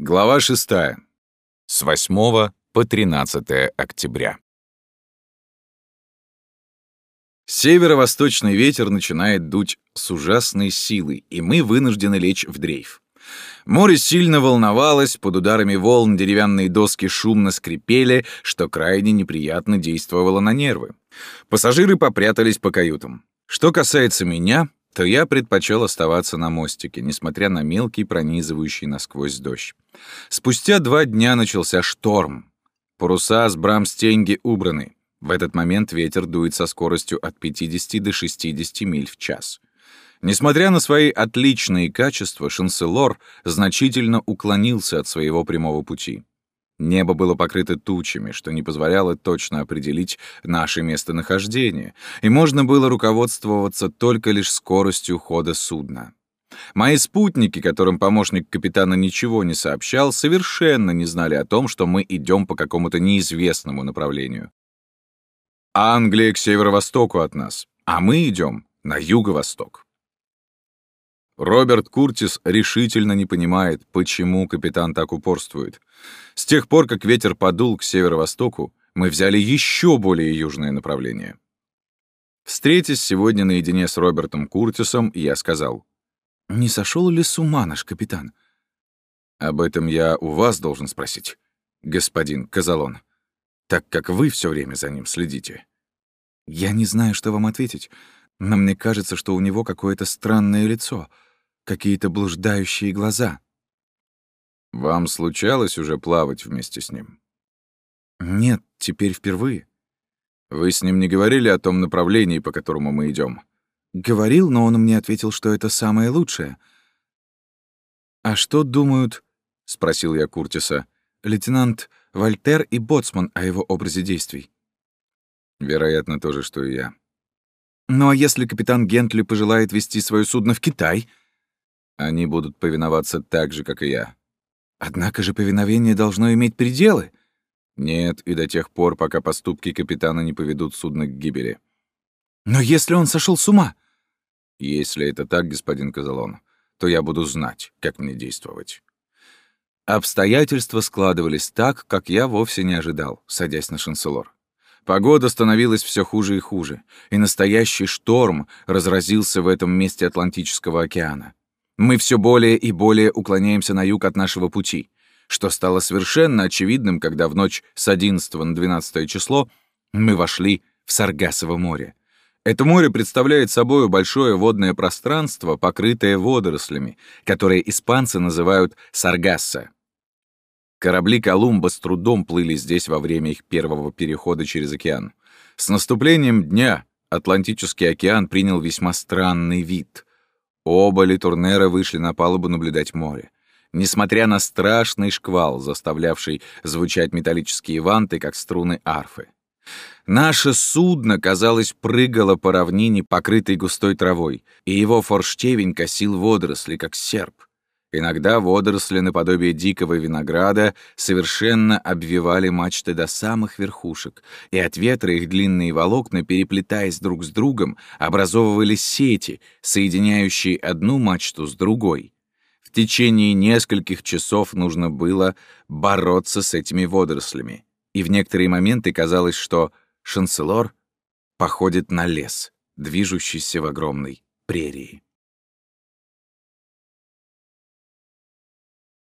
Глава 6. С 8 по 13 октября. Северо-восточный ветер начинает дуть с ужасной силой, и мы вынуждены лечь в дрейф. Море сильно волновалось, под ударами волн деревянные доски шумно скрипели, что крайне неприятно действовало на нервы. Пассажиры попрятались по каютам. Что касается меня, то я предпочел оставаться на мостике, несмотря на мелкий пронизывающий насквозь дождь. Спустя два дня начался шторм. Паруса с брамстенги убраны. В этот момент ветер дует со скоростью от 50 до 60 миль в час. Несмотря на свои отличные качества, Шанселор значительно уклонился от своего прямого пути. Небо было покрыто тучами, что не позволяло точно определить наше местонахождение, и можно было руководствоваться только лишь скоростью хода судна. Мои спутники, которым помощник капитана ничего не сообщал, совершенно не знали о том, что мы идем по какому-то неизвестному направлению. Англия к северо-востоку от нас, а мы идем на юго-восток. Роберт Куртис решительно не понимает, почему капитан так упорствует. С тех пор, как ветер подул к северо-востоку, мы взяли еще более южное направление. Встретясь сегодня наедине с Робертом Куртисом, я сказал, «Не сошел ли с ума наш капитан?» «Об этом я у вас должен спросить, господин Казалон, так как вы все время за ним следите». «Я не знаю, что вам ответить, но мне кажется, что у него какое-то странное лицо — какие-то блуждающие глаза. Вам случалось уже плавать вместе с ним? Нет, теперь впервые. Вы с ним не говорили о том направлении, по которому мы идем? Говорил, но он мне ответил, что это самое лучшее. А что думают, спросил я Куртиса, лейтенант Вольтер и боцман о его образе действий? Вероятно, то же, что и я. Ну а если капитан Гентли пожелает вести свое судно в Китай, они будут повиноваться так же, как и я. Однако же повиновение должно иметь пределы. Нет, и до тех пор, пока поступки капитана не поведут судно к гибели. Но если он сошел с ума? Если это так, господин Казалон, то я буду знать, как мне действовать. Обстоятельства складывались так, как я вовсе не ожидал, садясь на шанселор. Погода становилась все хуже и хуже, и настоящий шторм разразился в этом месте Атлантического океана. Мы все более и более уклоняемся на юг от нашего пути, что стало совершенно очевидным, когда в ночь с 11 на 12 число мы вошли в Саргасово море. Это море представляет собой большое водное пространство, покрытое водорослями, которые испанцы называют Саргасса. Корабли Колумба с трудом плыли здесь во время их первого перехода через океан. С наступлением дня Атлантический океан принял весьма странный вид. Оба Литурнера вышли на палубу наблюдать море. Несмотря на страшный шквал, заставлявший звучать металлические ванты, как струны арфы. Наше судно, казалось, прыгало по равнине, покрытой густой травой, и его форштевень косил водоросли, как серп. Иногда водоросли наподобие дикого винограда совершенно обвивали мачты до самых верхушек, и от ветра их длинные волокна, переплетаясь друг с другом, образовывали сети, соединяющие одну мачту с другой. В течение нескольких часов нужно было бороться с этими водорослями, и в некоторые моменты казалось, что шанселор походит на лес, движущийся в огромной прерии.